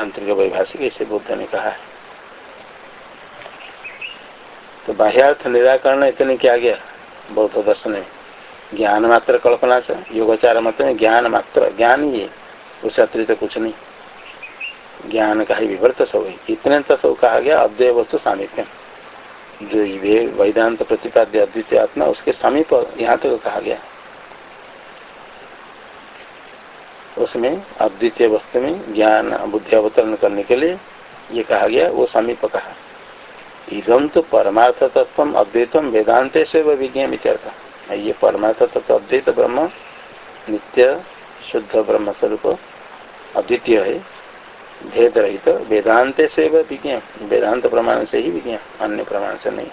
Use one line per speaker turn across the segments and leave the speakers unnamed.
आंतरिक वैभाषिक ऐसे बुद्ध ने कहा है। तो बाह्यार्थ निराकरण इतने क्या गया? बौद्ध दर्शन में ज्ञान मात्र कल्पना से, योगाचार मत में ज्ञान मात्र, ज्ञान ही है। उससे अतिरिक्त कुछ नहीं। ज्ञान का ही विवर्त सब इतने तो सब कहा गया अद्वय वस्तु सामीप्य। जो वेदांत प्रतिपाद्य, अद्वितीय आत्मा, उसके समीप यहाँ तक तो कहा गया। उसमें अद्वितीय वस्तु में ज्ञान, बुद्धि अवतरण करने के लिए ये कहा गया, वो समीप कहा इधम तो परमार्थ तत्व अद्वैतम वेदांत से वह विज्ञान विचारता ये परमार्थ तत्व अद्वैत ब्रह्म, नित्य शुद्ध ब्रह्म स्वरूप अद्वितीय है। भेद रहित तो वेदांत से वह विज्ञान, वेदांत प्रमाण से ही विज्ञान, अन्य प्रमाण से नहीं।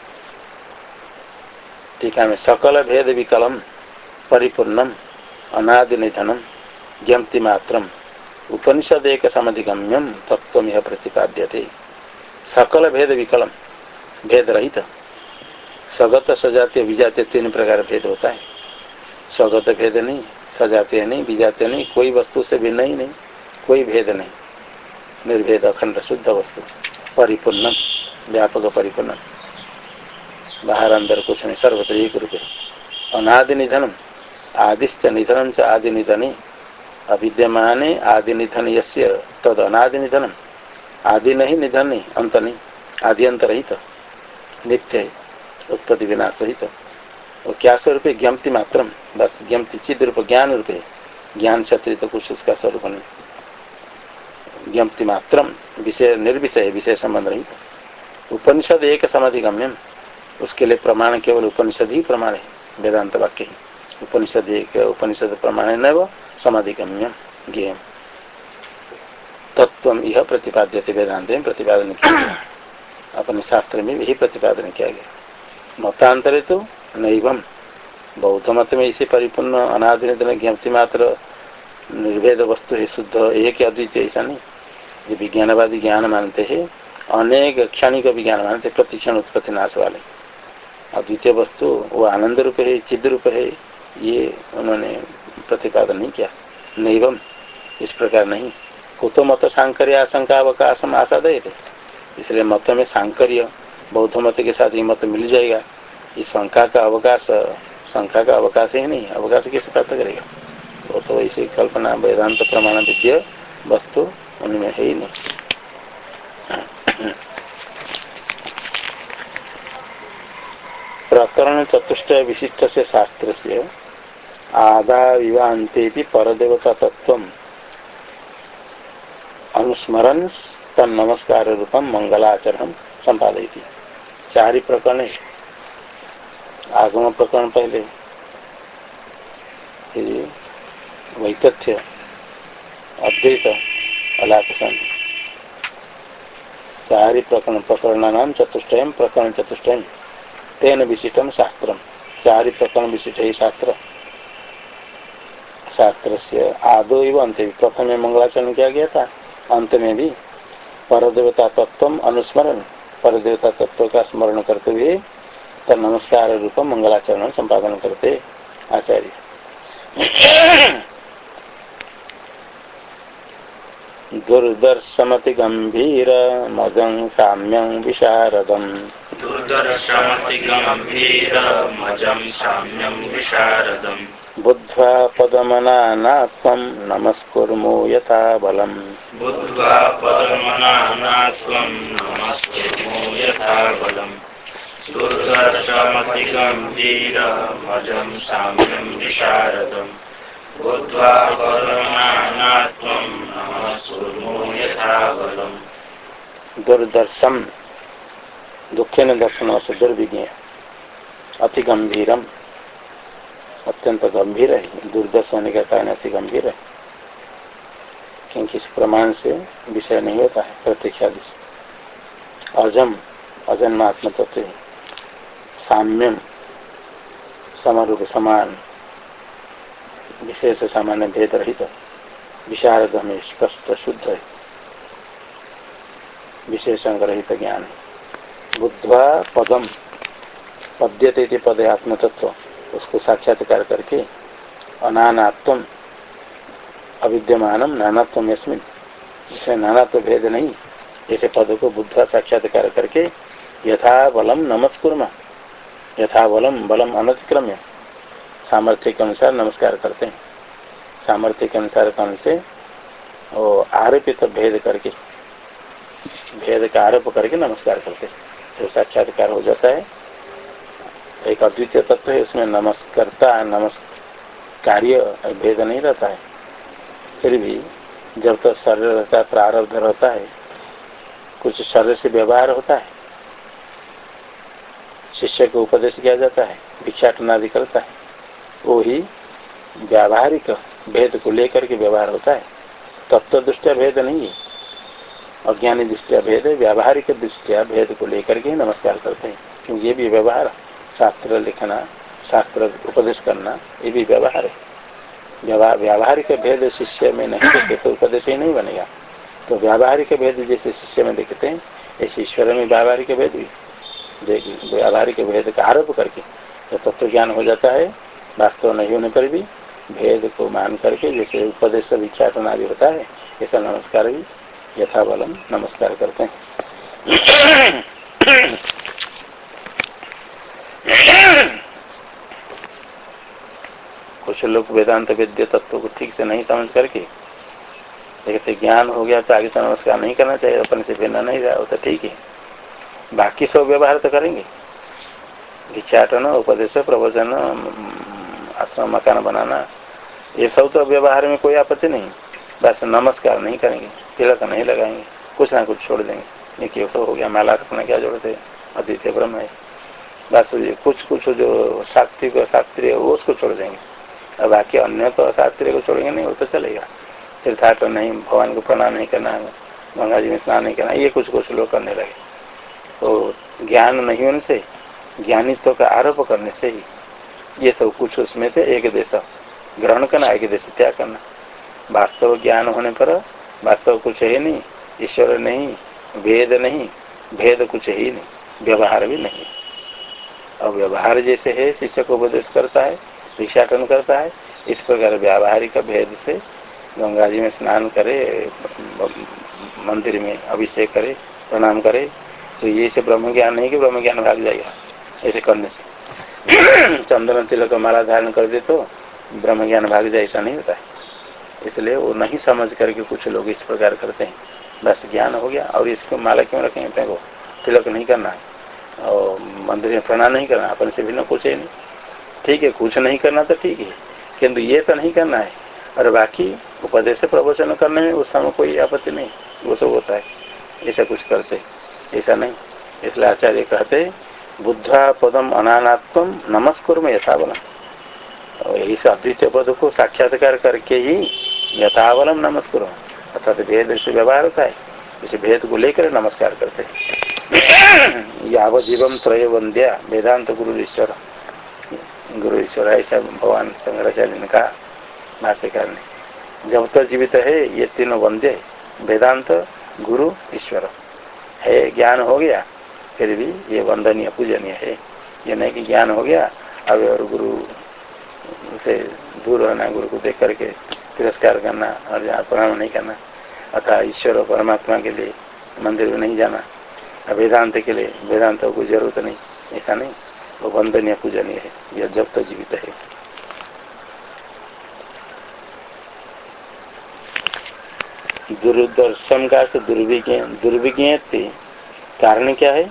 ठीक है सकल भेद विकलम, परिपूर्णम अनादि निधनम ज्ञप्ति मात्र उपनिषद एक समधिगम्यम तत्व यह प्रतिपाद्य थे सकल भेद विकलम भेद रहित स्वगत सजातीय विजातीय तीन प्रकार भेद होता है स्वगत भेद नहीं सजातीय नहीं विजातीय नहीं कोई वस्तु से भिन्न ही नहीं, कोई भेद नहीं। निर्भेद अखंड शुद्ध वस्तु। परिपूर्ण व्यापक परिपूर्ण बाहर अंदर कुछ नहीं, सर्वत्र एक रूप अनादि निधनम। आदिश्च निधनम च आदि निधन। अविद्यमान आदि निधन यस्य तद अनादि निधनम आदि नहीं निधन नहीं अंत नहीं आदि अंत रहित नित्य है उत्पत्ति विनाश सहित वो क्या स्वरूप है ज्ञप्ति मात्र बस ज्ञप्ति चिद रूप ज्ञान रूप है ज्ञान से तो कुछ उसका स्वरूप नहीं ज्ञप्ति मात्र विषय, निर्विषय, विषय संबंध रहित उपनिषद एक समाधिगम्यम उसके लिए प्रमाण केवल उपनिषद ही प्रमाण है, वेदांत वाक्य ही। उपनिषद एक, उपनिषद प्रमाण है न वो समाधिगम्यम ज्ञ तत्व यह प्रतिपाद्य थे वेदांत में प्रतिपादन किया गया। अपने शास्त्र में यही प्रतिपादन किया गया। मतांतर तो नैवम। बौद्ध मत में इसे परिपूर्ण अनादिन ज्ञप्ति मात्र निर्भेद वस्तु है, शुद्ध, एक अद्वितीय ऐसा नहीं। जो विज्ञानवादी ज्ञान मानते हैं, अनेक क्षणिक विज्ञान मानते प्रतिक्षण उत्पत्ति नाश वाले। अद्वितीय वस्तु वो आनंद रूप है चिद रूप है, ये उन्होंने प्रतिपादन नहीं किया। नैवम, इस प्रकार नहीं। कुतो मत सांकर आशंका अवकाशम आशा दे इसलिए मत में सांकर्य, बौद्ध मत के साथ ये मत मिल जाएगा। इस शंका का अवकाश, शंका का अवकाश ही नहीं, अवकाश कैसे प्राप्त करेगा? वो तो ऐसे कल्पना, वेदांत प्रमाण विद्य वस्तु उनमें है ही नहीं। प्रकरण चतुष्ट विशिष्ट से शास्त्र से आदा विवांते परदेवता तत्व अनुस्मरण तन रूपम मंगलाचरण संपादयती चार प्रकरण आगम प्रकरण पहले। वैतथ्य, अद्वैत अलापसन चार प्रकरण प्रकरण नाम प्रकरण चतुष्टय, तेन विशिष्टम शास्त्र चार प्रकरण विशिष्ट ही शास्त्र। शास्त्र से आदो एवं अंत प्रथम मंगलाचरण किया गया था अंत में भी। परदेवता तत्व अनुस्मरण परदेवता तत्व का स्मरण करते हुए तब नमस्कार रूप मंगलाचरण संपादन करते आचार्य। दुर्दर्शमति गंभीर मजं साम्यं विशारदम। दुर्दर्शमति गंभीर मजं साम्यं विशारदम। बुद्ध्वा पदमनानात्वं नमस्कुर्मो यथा बलम्। बुद्ध्वा पदमनानात्वं नमस्कुर्मो यथा बलम्। दुर्दर्शमतिगम्भीरमजं साम्यं विशारदम्। बुद्ध्वा पदमनानात्वं नमस्कुर्मो यथा बलम्। दुर्दर्शम दुखेन दर्शन से दुर्विज्ञ अति गंभीरम अत्यंत गंभीर है, दुर्दश होने का कारण अति गंभीर है। क्योंकि इस प्रमाण से विषय नहीं होता है प्रत्यक्षादि से। अजम अजन्मात्म तत्व साम्यम, समारूप, समान। विशेष सामान्य भेद रहित विशारद में स्पष्ट, शुद्ध है। विशेषण रहित ज्ञान बुद्धवा पदम, पद्यते पद आत्मतत्व। उसको साक्षात्कार करके अनानात्म अविद्यमान नानात्म यस्मिन। जिसमें नाना तो भेद नहीं ऐसे पद को बुद्ध साक्षात्कार करके यथा बलम नमस्कुर्मा, यथा बलम बलम अनतिक्रम्य सामर्थ्य के अनुसार नमस्कार करते हैं। सामर्थ्य के अनुसार कौन से? वो आरोपित भेद करके, भेद का आरोप करके नमस्कार करते हैं। जो साक्षात्कार हो जाता है एक अद्वितीय तत्व है, उसमें नमस्कर्ता नमस्कार्य भेद नहीं रहता है। फिर भी जब तक तो शरीर रहता है, प्रारब्ध रहता है, कुछ शरीर से व्यवहार होता है, शिष्य को उपदेश किया जाता है भिक्षाटन आदि करता है वो ही व्यावहारिक भेद को लेकर के व्यवहार होता है। तत्व दृष्टिया भेद नहीं है। अज्ञानी दृष्टिया भेद है, व्यावहारिक दृष्टिया भेद को लेकर के नमस्कार करते हैं, क्योंकि ये भी व्यवहार शास्त्र लिखना, शास्त्र उपदेश करना, ये भी व्यवहार है। व्यावहारिक भेद शिष्य में नहीं देखते तो उपदेश ही नहीं बनेगा। तो व्यावहारिक भेद जैसे शिष्य में देखते हैं, ऐसे ईश्वर में व्यावहारिक भेद भी। व्यावहारिक भेद का आरोप करके तो तत्व ज्ञान हो जाता है, वास्तव नहीं होने पर भी भेद को मान करके जैसे उपदेश विख्यातन आदि होता है, ऐसा नमस्कार भी यथाबलम नमस्कार करते हैं। कुछ लोग वेदांत विद्य तत्व को ठीक से नहीं समझ करके देखते ज्ञान हो गया तो आगे तो नमस्कार नहीं करना चाहिए, अपने से भिन्न नहीं रहा, वो तो ठीक है। बाकी सब व्यवहार तो करेंगे। भिक्षाटन उपदेश, प्रवचन आश्रम, मकान बनाना, ये सब तो व्यवहार में कोई आपत्ति नहीं। बस नमस्कार नहीं करेंगे, तिलक नहीं लगाएँगे, कुछ ना कुछ छोड़ देंगे। ये क्यों हो गया, माला रखना क्या जोड़ते अद्वितीय ब्रह्म है। बस ये कुछ कुछ जो शास्त्रीय शास्त्रीय वो उसको छोड़ देंगे। और बाकी अन्य तो शास्त्रीय को छोड़ेंगे नहीं, वो तो चलेगा। तीर्थाट नहीं, भगवान को प्रणाम नहीं करना गंगा जी में स्नान नहीं करना ये कुछ कुछ लोग करने लगे। तो ज्ञान नहीं होने से ज्ञानित्व का आरोप करने से ही ये सब कुछ उसमें से एक देश ग्रहण करना, एक देश त्याग करना। वास्तव ज्ञान होने पर वास्तव कुछ है नहीं, ईश्वर नहीं भेद नहीं, भेद कुछ ही नहीं, व्यवहार भी नहीं। और व्यवहार जैसे है शिष्य को उपदेश करता है, भिक्षाटन करता है, इस प्रकार व्यावहारिक भेद से गंगा जी में स्नान करे, मंदिर में अभिषेक करे, प्रणाम करे तो ये से ब्रह्म ज्ञान नहीं कि ब्रह्म ज्ञान भाग जाएगा, ऐसे करने से। चंद्रन तिलक माला धारण कर दे तो ब्रह्म ज्ञान भाग जाए, ऐसा नहीं होता है। इसलिए वो नहीं समझ करके कुछ लोग इस प्रकार करते हैं। बस ज्ञान हो गया, और इसको माला क्यों रखेंगे को तिलक नहीं करना है। और मंदिर में प्रणाम नहीं करना, अपन से भिन्न कुछ है नहीं ठीक है, कुछ नहीं करना तो ठीक है, किंतु ये तो नहीं करना है। और बाकी उपदेश प्रवचन करने में उस समय कोई आपत्ति नहीं, वो सब होता है। ऐसा कुछ करते, ऐसा नहीं। इसलिए आचार्य कहते बुद्धा पदम अनानात्म नमस्कुर में यथावलम। और यही से अद्वितीय पद को साक्षात्कार करके ही यथावलम नमस्कुर अर्थात भेद से व्यवहार होता है, इसे भेद को लेकर नमस्कार करते हैं। याव जीवम त्रय वंद्या वेदांत गुरु ईश्वर गुरु ईश्वर ऐसा भगवान शंकराचार्य ने कहा भाष्यकार ने जब तक जीवित है, ये तीनों वंदे, वेदांत, गुरु, ईश्वर। है, ज्ञान हो गया, फिर भी ये वंदनीय, पूजनीय है। ये नहीं कि ज्ञान हो गया, अब और गुरु से दूर रहना, गुरु को देख करके तिरस्कार करना और प्रणाम नहीं करना। अतः ईश्वर और परमात्मा के लिए मंदिर में नहीं जाना। वेदांत के लिए, वेदांत को ज़रूरत नहीं, ऐसा नहीं। वो वंदनीय पूजनीय है यह जब तक जीवित है। दुर्दर्शन का तो दुर्विज्ञ दुर्विज्ञ कारण क्या है?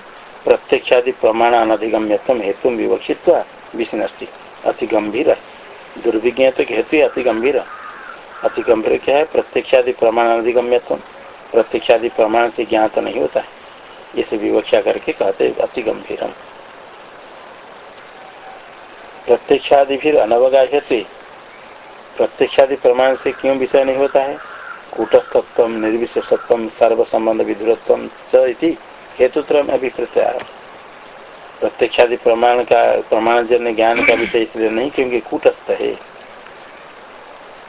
प्रत्यक्षादि प्रमाण अनधिगम्यतम हेतु विवक्षित विष्णस्ती अति गंभीर है दुर्विज्ञ तो हेतु अति गंभीर अति गंभीर क्या है? प्रत्यक्षादि प्रमाण अनधिगम्यतम प्रत्यक्षादि प्रमाण से ज्ञात नहीं होता है। इसे विवक्षा करके कहते अति गंभीरम। प्रत्यक्षादि फिर अनवगाह्यते। प्रत्यक्षादि प्रमाण से क्यों विषय नहीं होता है? कूटस्थत्व निर्विशेषत्व सर्व संबंध विधुरत्व हेतुत्र में अभिप्रत्या प्रत्यक्षादि प्रमाण का प्रमाण जन्य ज्ञान का विषय इसलिए नहीं क्योंकि कूटस्थ है।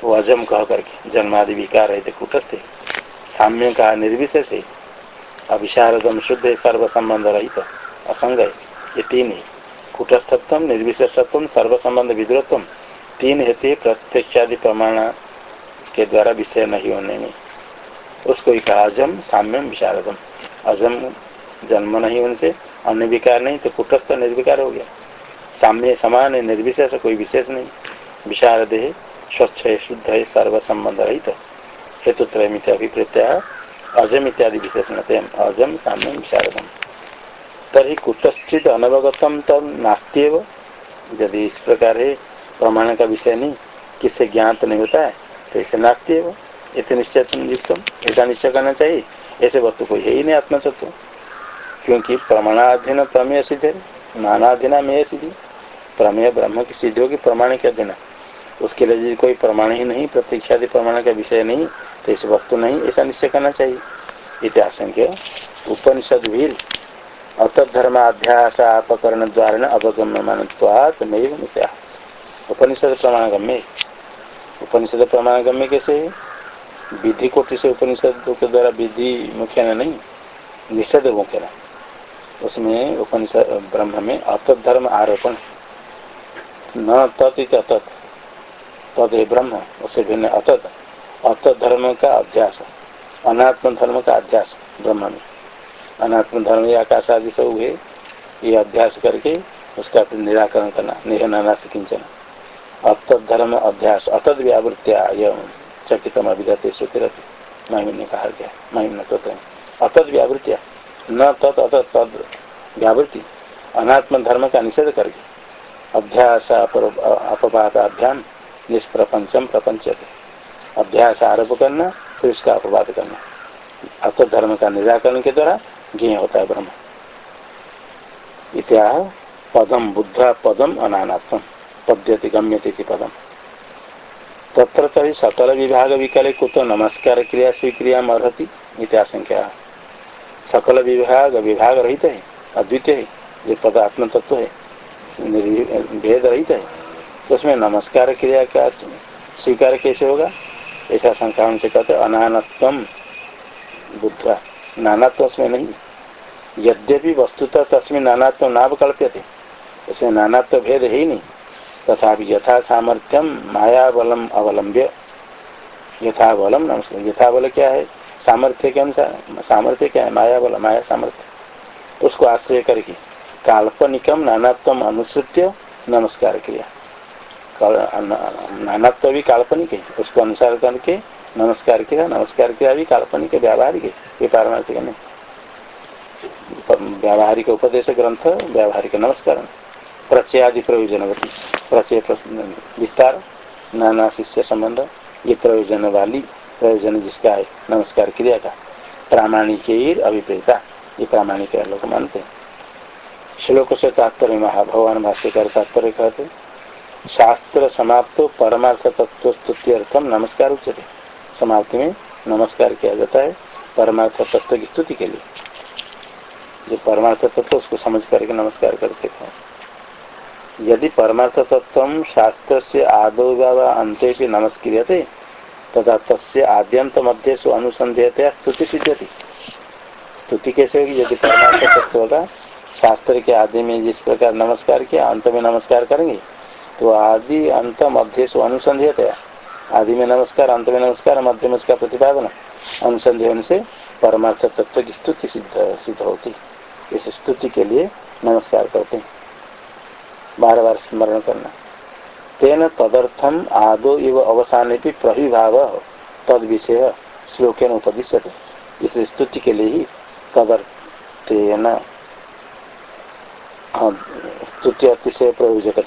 वो अजम कह करके जन्मादि विकार है कूटस्थ है। साम्य का निर्विशेष है। अभिशारदम शुद्ध सर्व संबंध रहित असंग है ये तीन है कूटस्थत्व, निर्विशेषत्व सर्व संबंध विद्रत्व तीन हेतु प्रत्यक्षादि प्रमाण के द्वारा विषय नहीं होने में। उसको ही कहा, अजम साम्यम विशारदम। अजम जन्म नहीं उनसे, अन्य विकार नहीं तो कुटस्थ निर्विकार हो गया। साम्य, समान है निर्विशेष, कोई विशेष नहीं। विशारद है स्वच्छ है शुद्ध है सर्व संबंध रहित हेतु त्रयमित अभिप्रत्या अजम इत्यादि विशेषण अजम साम्य विशारदम। तरी कुटस्थित अनवगतम तब नास्त्यव। यदि इस प्रकार है, प्रमाण का विषय नहीं किससे ज्ञात नहीं होता है तो इसे नास्त्यव। इतने निश्चय ऐसा निश्चय करना चाहिए। ऐसे वस्तु कोई है ही नहीं आत्मतत्व क्योंकि प्रमाणाधीन प्रमेय सिद्ध है। नानाधीना में सिद्धि। प्रमेय ब्रह्म की सिद्धि होगी प्रमाण के अधीन उसके लिए कोई प्रमाण ही नहीं, प्रतीक्षादि प्रमाण का विषय नहीं तो इस वस्तु नहीं, ऐसा निश्चय करना चाहिए। इतिहास उपनिषद भी अतधर्माध्यास अपकरण द्वारा अवगम्य मानवात नैव मिथ्या उपनिषद प्रमाणगम्य। उपनिषद कैसे? विधि कोटि से उपनिषद के द्वारा विधि मुख्य नहीं निषेध मुख्य उसमें उपनिषद ब्रह्म में अतत धर्म आरोपण। न तत् अतत। तद ब्रह्म उससे भिन्न अतत अत धर्म का अध्यास अनात्म धर्म का अध्यास ब्रह्म में। अनात्म धर्म या आकाश आदि सब हुए, ये अध्यास करके उसका फिर निराकरण करना निहना किंचन। अतत धर्म अध्यास अतत व्यावृत्तिया चकितम अभिगत श्रुतिरति महिम ने कहा गया महिम ने तो अतत व्यावृत्तिया न तत् अत तद व्यावृत्ति, अनात्म धर्म का निषेध करके। अध्यास अपवादाभ्याम निष्प्रपंचम प्रपंच अभ्यास आरोप करना, फिर उसका अपवाद करना। अत धर्म का निराकरण के द्वारा ज्ञ होता है ब्रह्म। इत्या पदम बुद्ध पदम अनानात्म, पद्यति गम्यति पदम। तत्र तरी सकल विभाग विकले कुतो नमस्कार क्रिया स्वीक्रिया अर्ति इत्याशंका सकल विभाग विभाग रहित है, अद्वितीय है, ये पद आत्म तत्व है भेद रहित है। तो उसमें नमस्कार क्रिया का स्वीकार कैसे होगा? ऐसा शंका से कहते अनानत्म बुद्ध नानात्व उसमें नहीं। यद्यपि वस्तुतः तस्में नानात्व नाव कल्प्य उसमें नानात्व भेद है नहीं। तथा यथा सामर्थ्यम माया बलम अवलंब्य। यथा बलम यथा बल क्या है? सामर्थ्य के अनुसार। सामर्थ्य क्या है? माया बोला माया सामर्थ्य। उसको आश्रय करके काल्पनिकम नानात्म अनुसृत्य नमस्कार किया नानात्व भी काल्पनिक है। उसको अनुसार करके, नमस्कार किया नमस्कार किया भी काल्पनिक है, व्यावहारिक है। ये पारमार्थिक नहीं व्यावहारिक उपदेश ग्रंथ, व्यावहारिक नमस्कार प्रचय आदि प्रयोजनवती प्रचय विस्तार, नाना शिष्य संबंध, ये प्रयोजन वाली, प्रयोजन जिसका है, नमस्कार क्रिया का, प्रामाणिक अभिप्रेता, ये प्रामाणिक लोग मानते हैं। श्लोक से तात्पर्य महा भगवान भाष्यकार तात्पर्य कहते शास्त्र समाप्त परमार्थ तत्व स्तुति अर्थम नमस्कार उच्चते समाप्ति में नमस्कार किया जाता है परमार्थ तत्व की स्तुति के लिए। जो परमार्थ तत्व उसको समझ करके नमस्कार करते थे यदि परमार्थ तत्व शास्त्र से आदो अंत नमस्क्रियते, तथा तस्य आद्यंत मध्य से अनुसंधेयतया स्तुति सिद्धति स्तुति कैसे होगी? यदि परमात्मा तत्व होगा, शास्त्र के आदि में जिस प्रकार नमस्कार किया, अंत में नमस्कार करेंगे तो आदि अंत मध्य से अनुसंधेयतया आदि में नमस्कार अंत में नमस्कार मध्य में उसका प्रतिपादन। अनुसंधेयन से परमार्थ तत्व की स्तुति सिद्ध सिद्ध होती। इस स्तुति के लिए नमस्कार करते हैं। बार बार स्मरण करना। तेन तदर्थम आदो इव अवसान प्रभिभाव तद विषय श्लोक उपदिश्य इस स्तुति के लिए ही तदर्थेन हाँ, स्तुति अतिशय प्रयोजक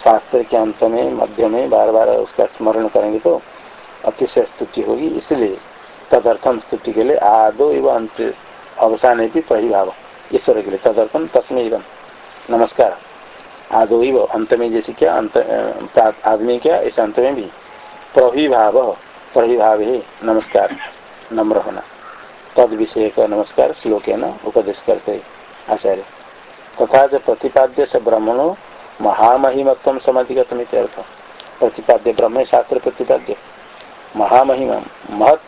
शास्त्र के अंत में, मध्य में बार बार उसका स्मरण करेंगे तो अतिशय स्तुति होगी। इसलिए तदर्थम स्तुति के लिए आदो एवं अंत अवसान भी प्रभिभाव ईश्वर के लिए तदर्थम तस्में नमस्कार। आदो ही अंत में जैसे क्या, अंत आदमी क्या, इस अंत में भी प्रभिभाव प्रभिभाव ही नमस्कार, नम्र होना। तद विषय का नमस्कार श्लोक न उपदेश करते आचार्य। तथा जो प्रतिपाद्य से ब्रह्मणो महामहिमत्व समाधिगत अर्थ प्रतिपाद्य ब्रह्म शास्त्र प्रतिपाद्य। महामहिमा, महत,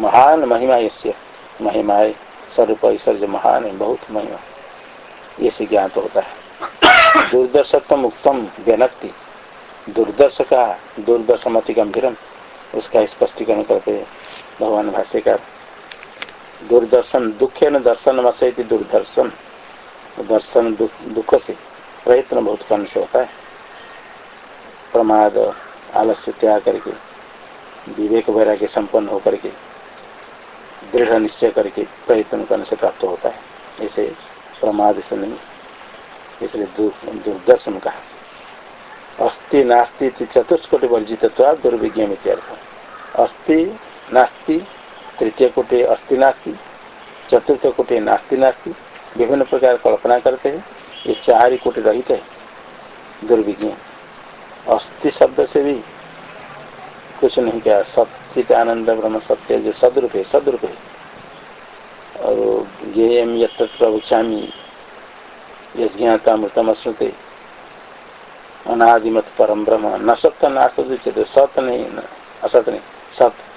महान महिमा ये महिमा है स्वरूप ईश्वर महान है बहुत महिमा। ये से ज्ञात होता है। दुर्दर्शत्व मुक्तम व्यनक्ति दुर्दर्श का दुर्दर्शमति गंभीरम उसका स्पष्टीकरण करते भगवान भाष्यकार। दूरदर्शन दुखे न दर्शन मसैती दूरदर्शन। दर्शन दुख से। प्रयत्न बहुत कम से होता है। प्रमाद, आलस्य त्याग करके, विवेक वैराग्य संपन्न होकर के, दृढ़ निश्चय करके प्रयत्न करने से प्राप्त होता है। ऐसे प्रमाद से नहीं, इसलिए दुर्दर्शन कहा। अस्थि नास्ति चतुष्कोटि वर्जित दुर्विज्ञ इत्यर्थ। अस्थि नास्ति तृतीय कोटि अस्थि नास्ति चतुर्थ कोटि नास्ति नास्ति, विभिन्न प्रकार कल्पना करते हैं। ये चार ही कोटि रहित है, दुर्विज्ञ। अस्थि शब्द से भी कुछ नहीं क्या सत्य आनंद, ब्रह्म सत्य जो सदरूप है सदरूप है। और ज्ञेयम यत्र प्रवक्षामी यज्ञाता मृतम श्रुते अनादिमत परम ब्रह्म। न सत्य, न असत सत नहीं असत नहीं। सत्य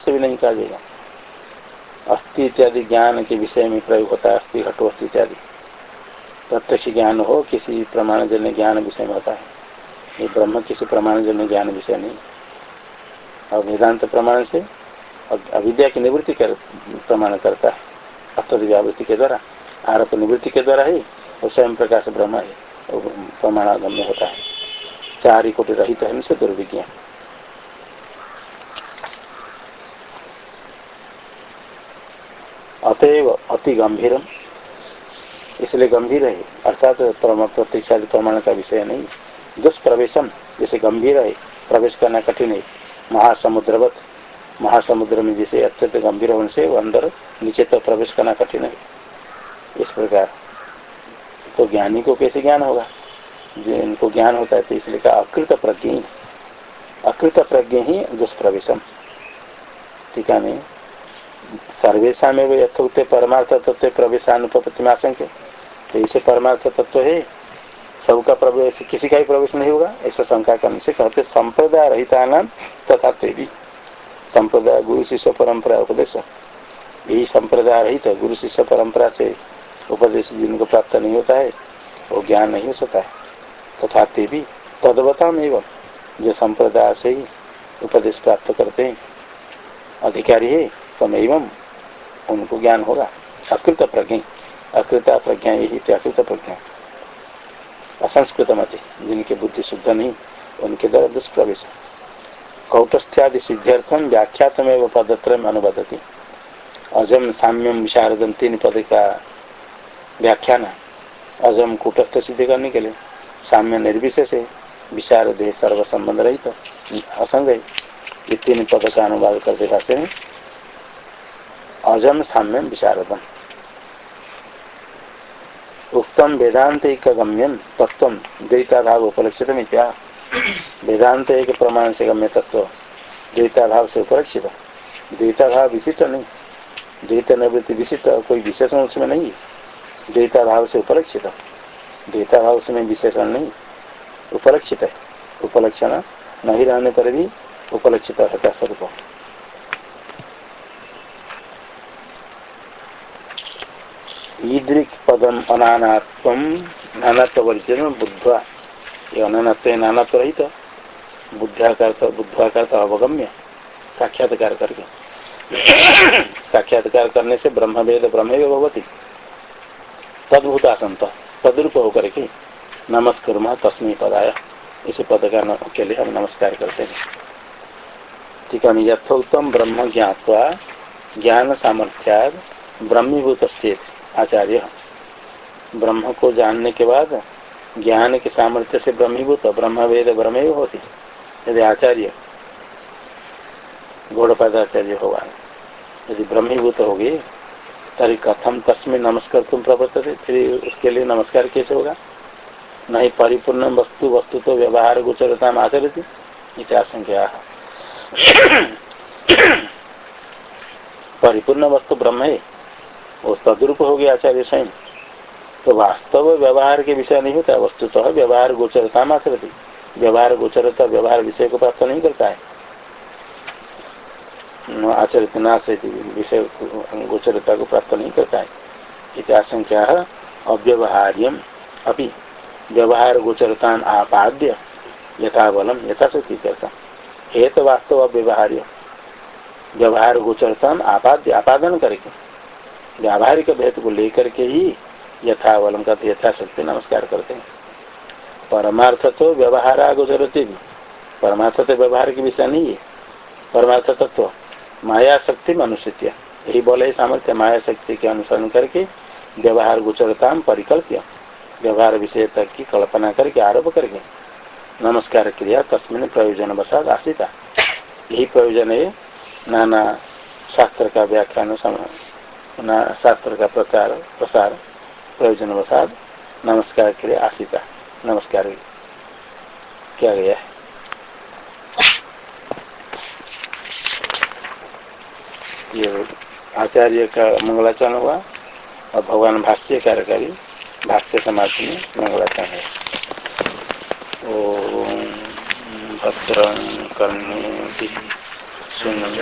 से भी नहीं कहा जाएगा अस्थि इत्यादि ज्ञान के विषय में प्रयोग होता है, अस्थि, घटो अस्थि इत्यादि। प्रत्यक्ष ज्ञान हो, किसी प्रमाण जन्य ज्ञान विषय में होता है। ये ब्रह्म किसी प्रमाण जन्य ज्ञान विषय नहीं। और वेदांत प्रमाण से अविद्या की निवृत्ति कर, प्रमाण करता है। अर्थात व्यावृत्ति के द्वारा, आरोप निवृत्ति के द्वारा ही और स्वयं प्रकाश ब्रह्म है। प्रमाणागम्य होता है। चार ही कोटि रहित है दुर्विज्ञान। अतएव अति गंभीरम। इसलिए गंभीर है। अर्थात प्रतीक्षा प्रमाण का विषय नहीं। दुष्प्रवेशम, जैसे गंभीर है, प्रवेश करना कठिन है। महासमुद्रवत, महासमुद्र में जैसे अत्यंत गंभीर होने से वो अंदर नीचे तक तो प्रवेश करना कठिन है। इस प्रकार। तो ज्ञानी को कैसे ज्ञान होगा? इनको ज्ञान होता है तो इसलिए कहा अकृत प्रज्ञ अकृत प्रज्ञ ही दुष्प्रवेशम। टीका नहीं सर्वेशा में यथोक्त परमार्थ तत्व प्रवेशानुपत्ति में आशंक। तो इसे परमार्थ तत्व है, सबका प्रवेश, किसी का ही प्रवेश नहीं होगा, ऐसा शंका करने से कहते संप्रदाय रहता नाम तथा भी संप्रदाय, गुरु शिष्य परंपरा उपदेश। यही संप्रदाय रहित है, गुरु शिष्य परंपरा से उपदेश जिनको प्राप्त नहीं होता है, वो ज्ञान नहीं हो सकता है। तथा ते भी तदवताम एवं जो संप्रदाय से ही उपदेश प्राप्त करते हैं। अधिकारी है तमेवम उनको ज्ञान होगा अकृत प्रज्ञा अकृत प्रज्ञा यही अकृत प्रज्ञा। असंस्कृत मत जिनकी बुद्धि शुद्ध नहीं, उनके द्वारा दुष्प्रवेश। कौटस्थ्यादि सिद्ध्यर्थम व्याख्यातमेव पदत्र अनुबदती अजम, साम्यम विशारदम तीन पद का व्याख्यान अजम, कूटस्थ सिद्ध करने के लिए। साम्य निर्विशेष है। विशारद है सर्व संबंध रही तो असंग है। ये तीन पद का अनुवाद करते भाषे में अजम साम्य विशारदम। उत्तम वेदांत एक गम्यम तत्व द्वैताभाव उपलक्षित मित्या वेदांत एक प्रमाण से गम्य तत्व द्वैताभाव से उपलक्षित द्वैताभाव विशिष्ट नहीं। द्वैत निवृत्ति विशिष्ट कोई विशेषण उसमें नहीं। है द्वैताभाव से उपलक्षित द्वैताभाव उसमें विशेषण नहीं। उपलक्षित है उपलक्षण नहीं रहने पर भी उपलक्षित रहता स्वरूप। ईदृक पदम अनानात्व नानात्व बुद्धवा। ये अनानात्व नानात्व रही तो बुद्धाकार बुद्धाकार अवगम्य। साक्षात्कार करके साक्षात्कार करने से ब्रह्म वेद ब्रह्म भगवती तदभूत आसंत तद्रूप होकर के नमस्कुर तस्मी पदाया। इस पद का के लिए हम नमस्कार करते हैं। ठीक है यथोत्तम ब्रह्म ज्ञावा ज्ञान सामर्थ्या ब्रह्मीभूत स्थित आचार्य, ब्रह्म को जानने के बाद ज्ञान के सामर्थ्य से ब्रह्मीभूत ब्रह्म वेद ब्रह्म होती। यदि आचार्य गौड़पादाचार्य होगा यदि ब्रह्मीभूत होगी, तरी कथम तस्में नमस्कार तुम प्रवर्तते, फिर उसके लिए नमस्कार कैसे होगा? नहीं परिपूर्ण वस्तु वस्तु तो व्यवहार गोचरता में आचरती इतिहास परिपूर्ण वस्तु ब्रह्म है। वो तद्रूप हो गया आचार्य स्वयं। तो वास्तव व्यवहार के विषय नहीं होता वस्तु तो व्यवहार गोचरता मात्र थी व्यवहार गोचरता, व्यवहार विषय को प्राप्त नहीं करता है। आचरित नाश विषय गोचरता को प्राप्त नहीं करता है। इतिहासंख्या अव्यवहार्यम अभी व्यवहार गोचरता आपाद्य, यथाबलम यथाशक्ति करता हे तो वास्तव अव्यवहार्य व्यवहार गोचरता आपाद्य, आपादन करके व्यावहारिक भेद को लेकर के ही यथावलम का यथाशक्ति नमस्कार करते हैं। परमार्थ तो व्यवहार गोचरते भी। परमार्थ तो व्यवहार के विषय नहीं है। परमार्थ तत्व तो माया शक्ति में मनुष्य यही बोले सामर्थ्य माया शक्ति के अनुसरण करके व्यवहार गोचरता परिकल्प्य। व्यवहार विषय तक की कल्पना करके आरोप करके। नमस्कार क्रिया तस्मिन प्रयोजन वसाद आशिता यही प्रयोजन है नाना शास्त्र का व्याख्यान शास्त्र का प्रचार, प्रसार, प्रयोजन वसाद नमस्कार के लिए आशिता नमस्कार। किया गया? है ये आचार्य का मंगलाचरण हुआ और भगवान भाष्य कार्यकारी, भाष्य समाज में मंगलाचरण है ओ भद्र कर्णे सुन